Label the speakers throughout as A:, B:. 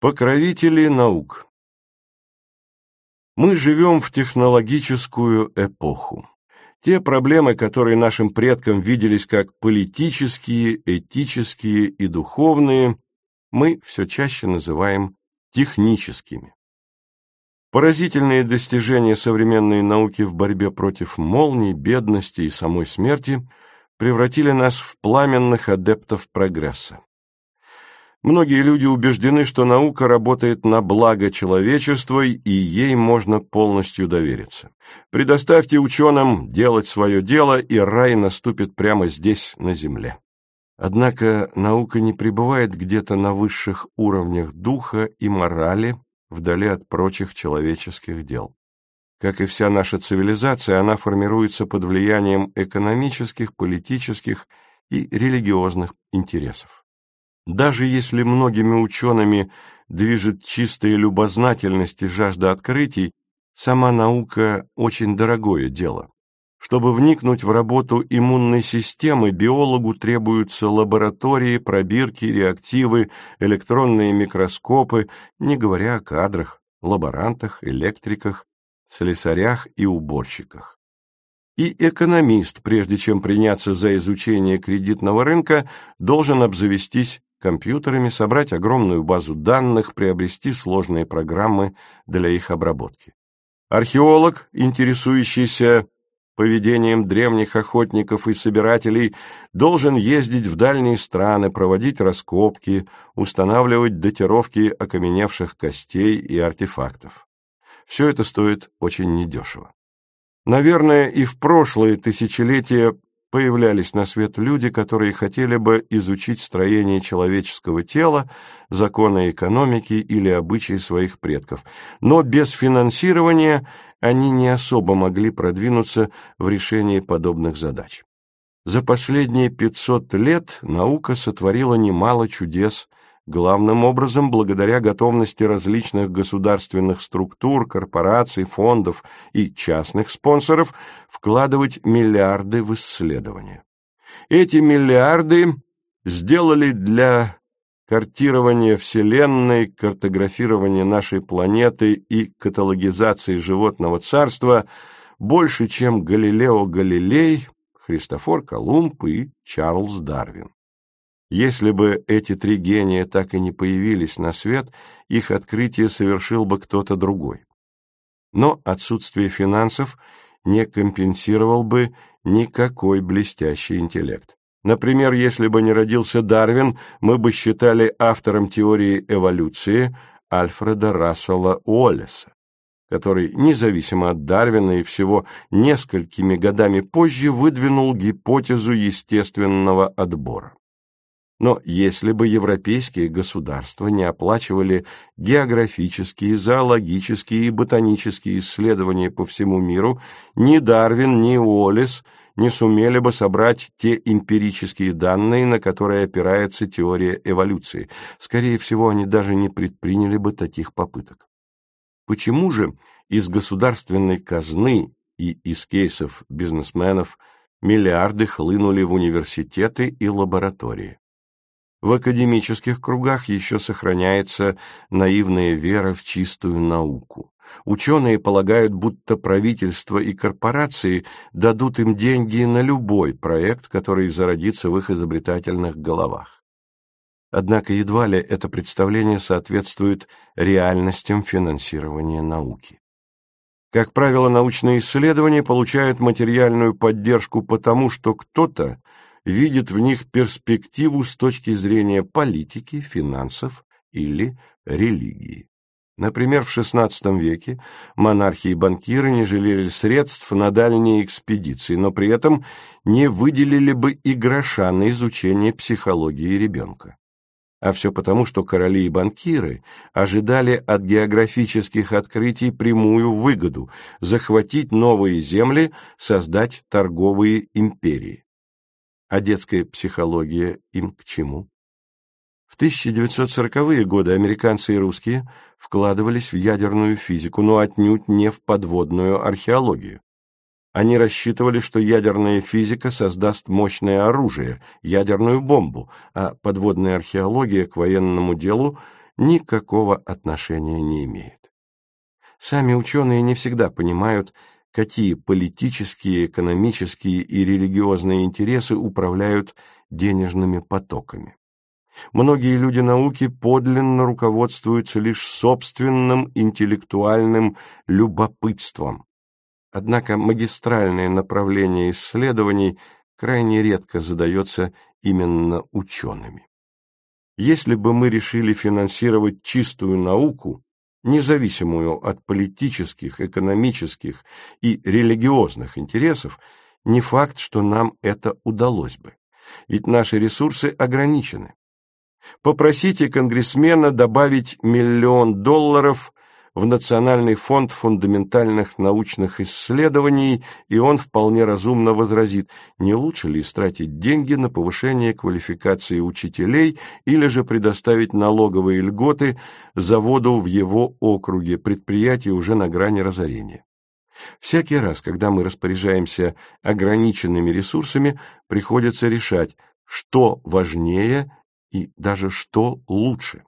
A: Покровители наук Мы живем в технологическую эпоху. Те проблемы, которые нашим предкам виделись как политические, этические и духовные, мы все чаще называем техническими. Поразительные достижения современной науки в борьбе против молний, бедности и самой смерти превратили нас в пламенных адептов прогресса. Многие люди убеждены, что наука работает на благо человечества, и ей можно полностью довериться. Предоставьте ученым делать свое дело, и рай наступит прямо здесь, на Земле. Однако наука не пребывает где-то на высших уровнях духа и морали, вдали от прочих человеческих дел. Как и вся наша цивилизация, она формируется под влиянием экономических, политических и религиозных интересов. Даже если многими учеными движет чистая любознательность и жажда открытий, сама наука – очень дорогое дело. Чтобы вникнуть в работу иммунной системы, биологу требуются лаборатории, пробирки, реактивы, электронные микроскопы, не говоря о кадрах, лаборантах, электриках, слесарях и уборщиках. И экономист, прежде чем приняться за изучение кредитного рынка, должен обзавестись компьютерами, собрать огромную базу данных, приобрести сложные программы для их обработки. Археолог, интересующийся поведением древних охотников и собирателей, должен ездить в дальние страны, проводить раскопки, устанавливать датировки окаменевших костей и артефактов. Все это стоит очень недешево. Наверное, и в прошлые тысячелетия появлялись на свет люди, которые хотели бы изучить строение человеческого тела, законы экономики или обычаи своих предков. Но без финансирования они не особо могли продвинуться в решении подобных задач. За последние 500 лет наука сотворила немало чудес – главным образом благодаря готовности различных государственных структур, корпораций, фондов и частных спонсоров вкладывать миллиарды в исследования. Эти миллиарды сделали для картирования Вселенной, картографирования нашей планеты и каталогизации животного царства больше, чем Галилео Галилей, Христофор Колумб и Чарльз Дарвин. Если бы эти три гения так и не появились на свет, их открытие совершил бы кто-то другой. Но отсутствие финансов не компенсировал бы никакой блестящий интеллект. Например, если бы не родился Дарвин, мы бы считали автором теории эволюции Альфреда Рассела Уоллеса, который, независимо от Дарвина и всего несколькими годами позже, выдвинул гипотезу естественного отбора. Но если бы европейские государства не оплачивали географические, зоологические и ботанические исследования по всему миру, ни Дарвин, ни Уоллес не сумели бы собрать те эмпирические данные, на которые опирается теория эволюции. Скорее всего, они даже не предприняли бы таких попыток. Почему же из государственной казны и из кейсов бизнесменов миллиарды хлынули в университеты и лаборатории? В академических кругах еще сохраняется наивная вера в чистую науку. Ученые полагают, будто правительство и корпорации дадут им деньги на любой проект, который зародится в их изобретательных головах. Однако едва ли это представление соответствует реальностям финансирования науки. Как правило, научные исследования получают материальную поддержку потому, что кто-то видит в них перспективу с точки зрения политики, финансов или религии. Например, в XVI веке монархи и банкиры не жалели средств на дальние экспедиции, но при этом не выделили бы и гроша на изучение психологии ребенка. А все потому, что короли и банкиры ожидали от географических открытий прямую выгоду – захватить новые земли, создать торговые империи. А детская психология им к чему? В 1940-е годы американцы и русские вкладывались в ядерную физику, но отнюдь не в подводную археологию. Они рассчитывали, что ядерная физика создаст мощное оружие, ядерную бомбу, а подводная археология к военному делу никакого отношения не имеет. Сами ученые не всегда понимают, какие политические, экономические и религиозные интересы управляют денежными потоками. Многие люди науки подлинно руководствуются лишь собственным интеллектуальным любопытством. Однако магистральное направление исследований крайне редко задается именно учеными. Если бы мы решили финансировать чистую науку, независимую от политических, экономических и религиозных интересов, не факт, что нам это удалось бы. Ведь наши ресурсы ограничены. Попросите конгрессмена добавить миллион долларов в Национальный фонд фундаментальных научных исследований, и он вполне разумно возразит, не лучше ли истратить деньги на повышение квалификации учителей или же предоставить налоговые льготы заводу в его округе, предприятие уже на грани разорения. Всякий раз, когда мы распоряжаемся ограниченными ресурсами, приходится решать, что важнее и даже что лучше.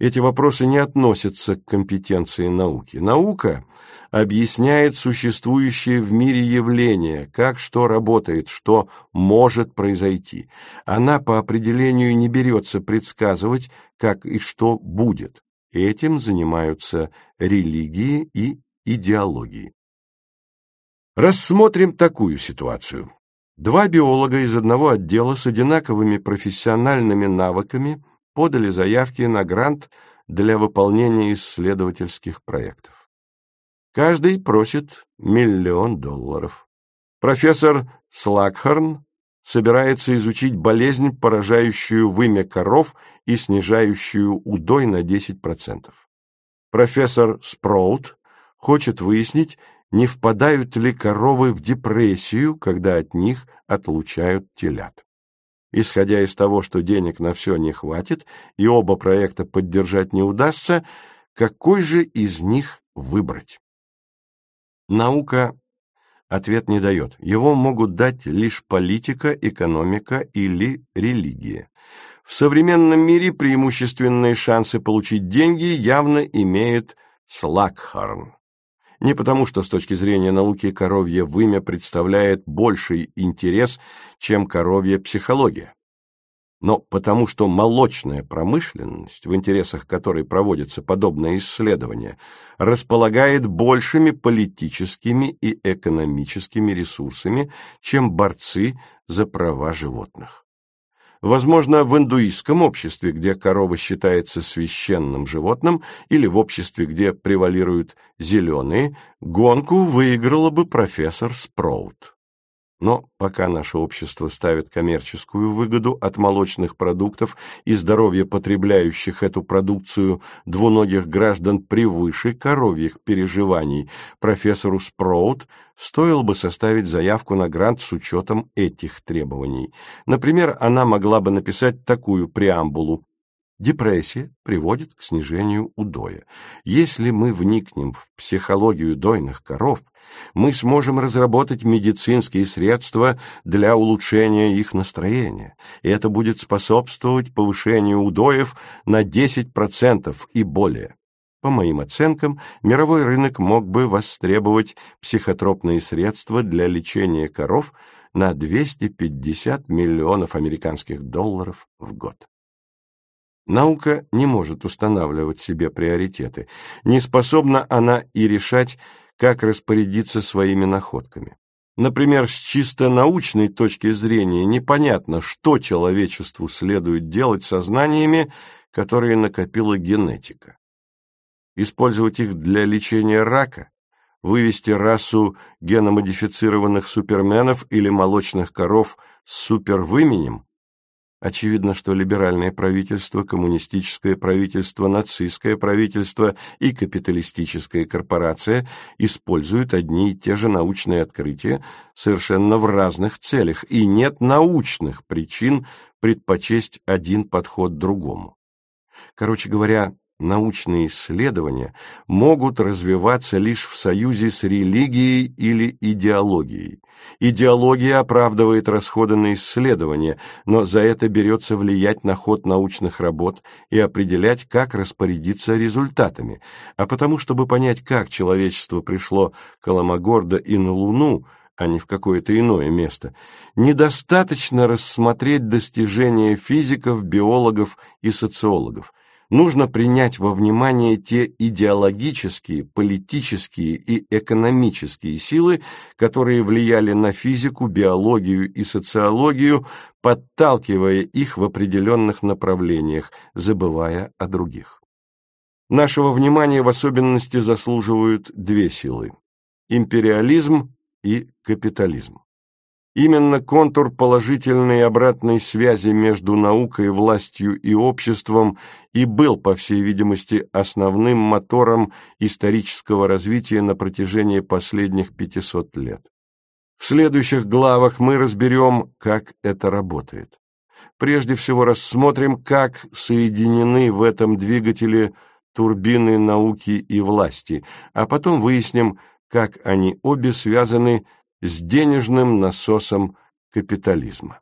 A: Эти вопросы не относятся к компетенции науки. Наука объясняет существующие в мире явления, как что работает, что может произойти. Она по определению не берется предсказывать, как и что будет. Этим занимаются религии и идеологии. Рассмотрим такую ситуацию. Два биолога из одного отдела с одинаковыми профессиональными навыками подали заявки на грант для выполнения исследовательских проектов. Каждый просит миллион долларов. Профессор Слакхорн собирается изучить болезнь, поражающую вымя коров и снижающую удой на 10%. Профессор Спроут хочет выяснить, не впадают ли коровы в депрессию, когда от них отлучают телят. Исходя из того, что денег на все не хватит и оба проекта поддержать не удастся, какой же из них выбрать? Наука ответ не дает. Его могут дать лишь политика, экономика или религия. В современном мире преимущественные шансы получить деньги явно имеет Слакхарн. Не потому, что с точки зрения науки коровье вымя представляет больший интерес, чем коровья психология, но потому, что молочная промышленность, в интересах которой проводятся подобные исследования, располагает большими политическими и экономическими ресурсами, чем борцы за права животных. Возможно, в индуистском обществе, где корова считается священным животным, или в обществе, где превалируют зеленые, гонку выиграла бы профессор Спроут. Но пока наше общество ставит коммерческую выгоду от молочных продуктов и здоровья потребляющих эту продукцию двуногих граждан превыше коровьих переживаний, профессору Спроут стоило бы составить заявку на грант с учетом этих требований. Например, она могла бы написать такую преамбулу Депрессия приводит к снижению удоя. Если мы вникнем в психологию дойных коров, мы сможем разработать медицинские средства для улучшения их настроения, и это будет способствовать повышению удоев на 10% и более. По моим оценкам, мировой рынок мог бы востребовать психотропные средства для лечения коров на 250 миллионов американских долларов в год. Наука не может устанавливать себе приоритеты, не способна она и решать, как распорядиться своими находками. Например, с чисто научной точки зрения непонятно, что человечеству следует делать со знаниями, которые накопила генетика. Использовать их для лечения рака, вывести расу геномодифицированных суперменов или молочных коров с супервыменем, Очевидно, что либеральное правительство, коммунистическое правительство, нацистское правительство и капиталистическая корпорация используют одни и те же научные открытия совершенно в разных целях, и нет научных причин предпочесть один подход другому. Короче говоря, научные исследования могут развиваться лишь в союзе с религией или идеологией. Идеология оправдывает расходы на исследования, но за это берется влиять на ход научных работ и определять, как распорядиться результатами. А потому, чтобы понять, как человечество пришло к Аламагорда и на Луну, а не в какое-то иное место, недостаточно рассмотреть достижения физиков, биологов и социологов нужно принять во внимание те идеологические, политические и экономические силы, которые влияли на физику, биологию и социологию, подталкивая их в определенных направлениях, забывая о других. Нашего внимания в особенности заслуживают две силы – империализм и капитализм. Именно контур положительной обратной связи между наукой, властью и обществом и был, по всей видимости, основным мотором исторического развития на протяжении последних 500 лет. В следующих главах мы разберем, как это работает. Прежде всего рассмотрим, как соединены в этом двигателе турбины науки и власти, а потом выясним, как они обе связаны с денежным насосом капитализма.